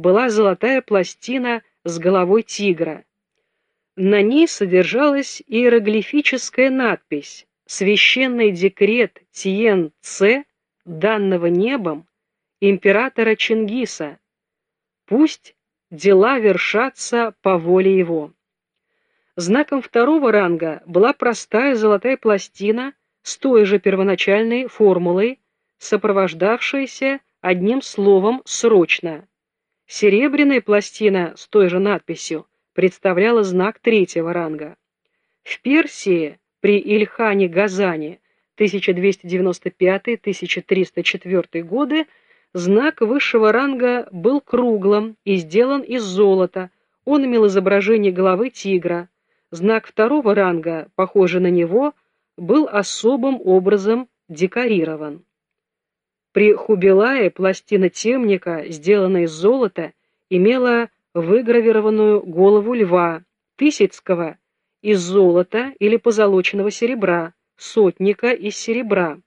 была золотая пластина с головой тигра. На ней содержалась иероглифическая надпись «Священный декрет Тиен-Ц, данного небом, императора Чингиса. Пусть дела вершатся по воле его». Знаком второго ранга была простая золотая пластина с той же первоначальной формулой, сопровождавшаяся одним словом «срочно». Серебряная пластина с той же надписью представляла знак третьего ранга. В Персии при Ильхане Газани 1295-1304 годы знак высшего ранга был круглым и сделан из золота, он имел изображение головы тигра. Знак второго ранга, похожий на него, был особым образом декорирован. При Хубилае пластина темника, сделанная из золота, имела выгравированную голову льва, Тысяцкого, из золота или позолоченного серебра, сотника из серебра.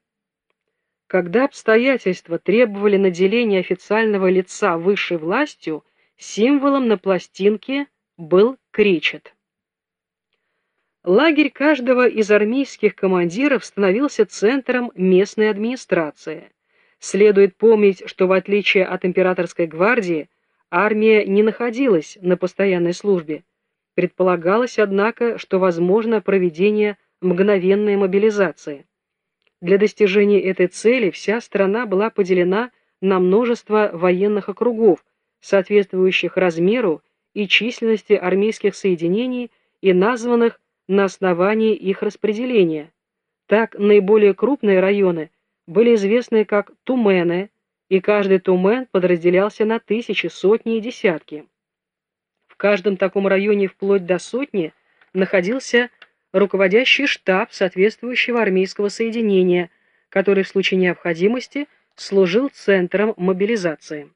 Когда обстоятельства требовали наделения официального лица высшей властью, символом на пластинке был кречет. Лагерь каждого из армейских командиров становился центром местной администрации. Следует помнить, что в отличие от императорской гвардии, армия не находилась на постоянной службе. Предполагалось, однако, что возможно проведение мгновенной мобилизации. Для достижения этой цели вся страна была поделена на множество военных округов, соответствующих размеру и численности армейских соединений и названных на основании их распределения. Так, наиболее крупные районы были известны как тумены, и каждый тумен подразделялся на тысячи, сотни и десятки. В каждом таком районе вплоть до сотни находился руководящий штаб соответствующего армейского соединения, который в случае необходимости служил центром мобилизации.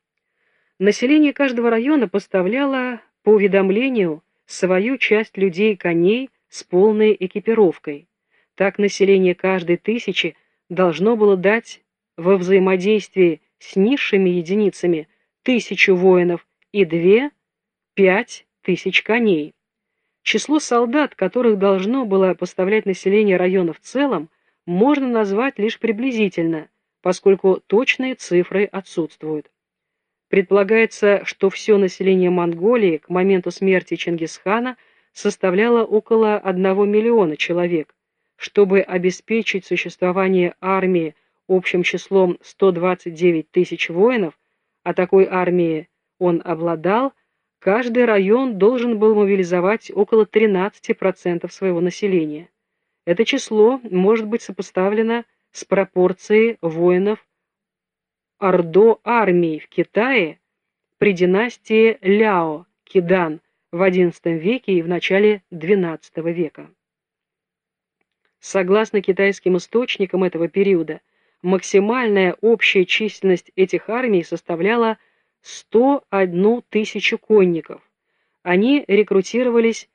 Население каждого района поставляло по уведомлению свою часть людей и коней с полной экипировкой. Так население каждой тысячи должно было дать во взаимодействии с низшими единицами тысячу воинов и две-пять тысяч коней. Число солдат, которых должно было поставлять население района в целом, можно назвать лишь приблизительно, поскольку точные цифры отсутствуют. Предполагается, что все население Монголии к моменту смерти Чингисхана составляло около 1 миллиона человек, чтобы обеспечить существование армии общим числом 129 тысяч воинов, а такой армии он обладал, каждый район должен был мобилизовать около 13% своего населения. Это число может быть сопоставлено с пропорцией воинов Ордо армии в Китае при династии Ляо, Кидан, в XI веке и в начале XII века. Согласно китайским источникам этого периода, максимальная общая численность этих армий составляла 101 тысячу конников. Они рекрутировались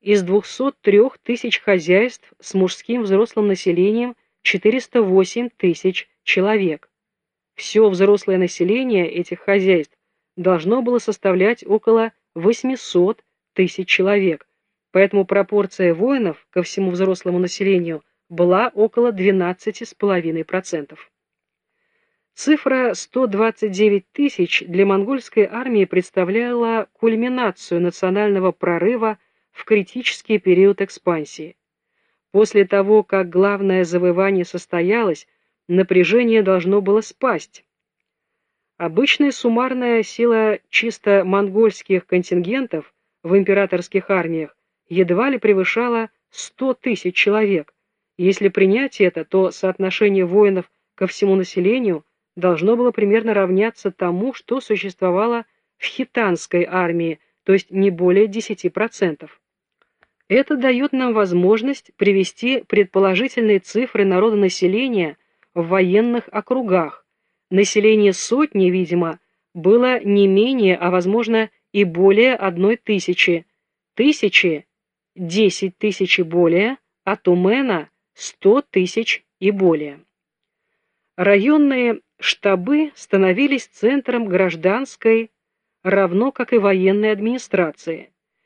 из 203 тысяч хозяйств с мужским взрослым населением 408 тысяч человек. Все взрослое население этих хозяйств должно было составлять около 800 тысяч человек, поэтому пропорция воинов ко всему взрослому населению была около 12,5%. Цифра 129 тысяч для монгольской армии представляла кульминацию национального прорыва в критический период экспансии. После того, как главное завоевание состоялось, напряжение должно было спасть. Обычная суммарная сила чисто монгольских контингентов в императорских армиях едва ли превышала 100 тысяч человек. Если принять это, то соотношение воинов ко всему населению должно было примерно равняться тому, что существовало в хитанской армии, то есть не более 10%. Это дает нам возможность привести предположительные цифры народонаселения в военных округах. Население сотни, видимо, было не менее, а возможно и более одной тысячи. Тысячи десять тысяч и более, а Тумена сто тысяч и более. Районные штабы становились центром гражданской равно как и военной администрации.